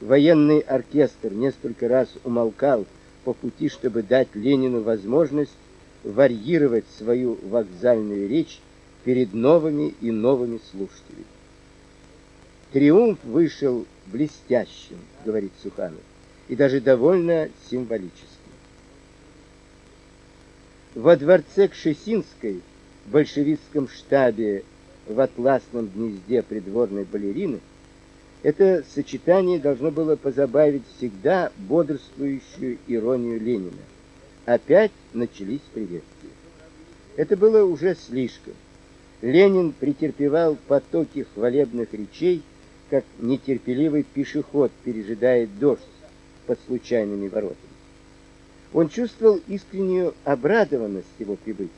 Военный оркестр несколько раз умолкал по пути, чтобы дать Ленину возможность варьировать свою вокзальную речь перед новыми и новыми слушателями. Триумф вышел блестящим, говорит Суханов, и даже довольно символическим. Во дворце Кшесинской, в большевистском штабе в атласном гнезде придворной балерины, это сочетание должно было позабавить всегда бодрствующую иронию Ленина. Опять начались приветствия. Это было уже слишком. Ленин претерпевал потоки хвалебных речей, как нетерпеливый пешеход пережидает дождь под случайными воротами. Он чувствовал искреннюю обрадованность его прибытия,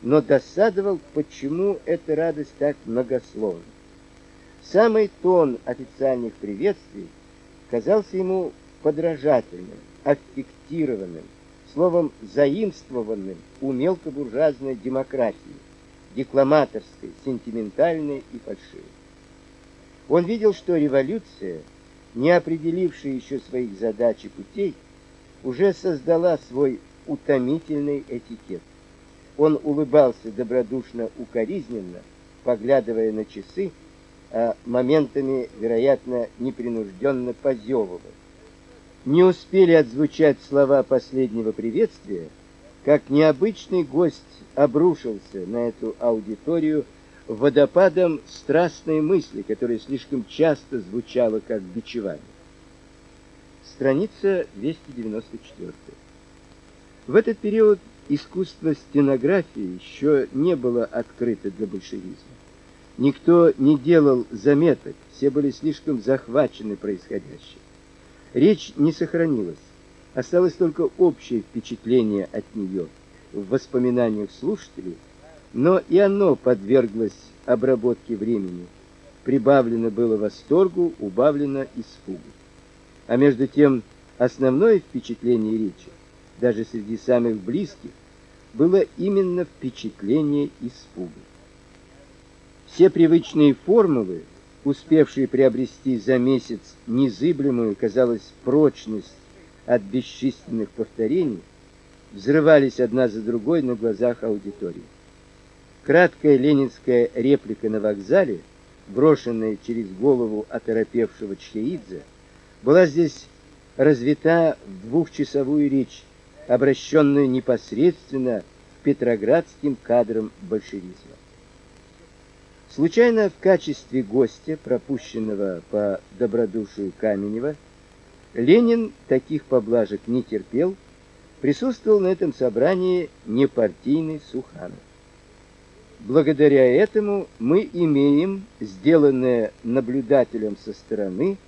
но досадовал, почему эта радость так многословна. Самый тон официальных приветствий казался ему подражательным, аффектированным, словом заимствованным у мелкобуржуазной демократии, декламаторской, сентиментальной и фальшивой. Он видел, что революция, не определившая еще своих задач и путей, уже создала свой утомительный этикет. Он улыбался добродушно укоризненно, поглядывая на часы, а моментами, вероятно, непринужденно позевывая. Не успели отзвучать слова последнего приветствия, как необычный гость обрушился на эту аудиторию водопадом страстной мысли, которая слишком часто звучала как бичевание. Страница 294. В этот период искусство стенографии еще не было открыто для большевизма. Никто не делал заметок, все были слишком захвачены происходящим. Речь не сохранилась. Осталось только общее впечатление от нее в воспоминаниях слушателей, но и оно подверглось обработке времени. Прибавлено было восторгу, убавлено испугу. А между тем, основное впечатление речи, даже среди самых близких, было именно впечатление испуга. Все привычные формулы, успевшие приобрести за месяц незыблемую, казалось, прочность от бесчисленных повторений, взрывались одна за другой на глазах аудитории. Краткая ленинская реплика на вокзале, брошенная через голову оторопевшего Чхеидзе, была здесь развита в двухчасовую речь, обращенную непосредственно к петроградским кадрам большевизма. Случайно в качестве гостя, пропущенного по добродушию Каменева, Ленин таких поблажек не терпел, присутствовал на этом собрании непартийный Суханов. Благодаря этому мы имеем сделанное наблюдателем со стороны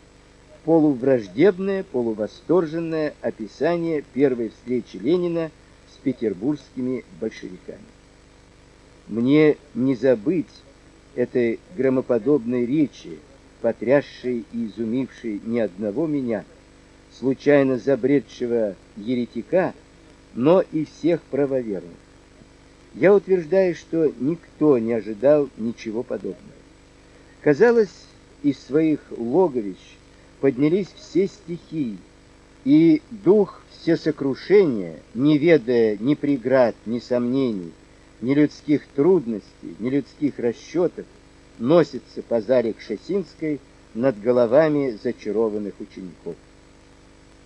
полувраждебное, полувосторженное описание первой встречи Ленина с петербургскими большевиками. Мне не забыть этой громоподобной речи, потрясшей и изумившей не одного меня, случайно забредшего еретика, но и всех правоверных. Я утверждаю, что никто не ожидал ничего подобного. Казалось, из своих логовищ поднялись все стихии, и дух всесокрушения, не ведая ни преград, ни сомнений, ни людских трудностей, ни людских расчетов, носится по заре Кшесинской над головами зачарованных учеников.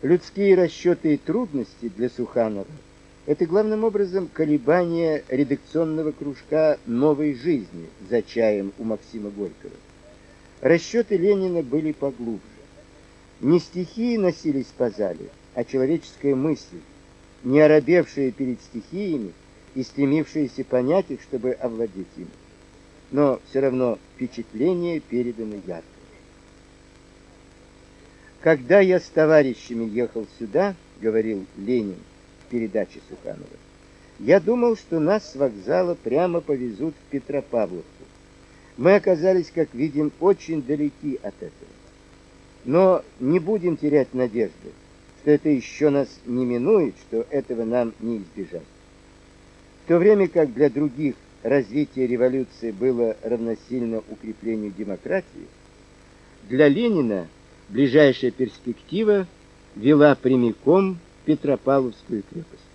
Людские расчеты и трудности для Суханова это главным образом колебания редакционного кружка новой жизни за чаем у Максима Горького. Расчеты Ленина были поглубже. Не стихии носились по зале, а человеческая мысль, не оробевшая перед стихиями, и стремившиеся понять их, чтобы овладеть ими. Но все равно впечатление передано ярко. Когда я с товарищами ехал сюда, говорил Ленин в передаче Суханова, я думал, что нас с вокзала прямо повезут в Петропавловку. Мы оказались, как видим, очень далеки от этого. Но не будем терять надежды, что это еще нас не минует, что этого нам не избежать. В то время как для других развитие революции было равносильно укреплению демократии, для Ленина ближайшая перспектива вела прямиком в Петропавловскую крепость.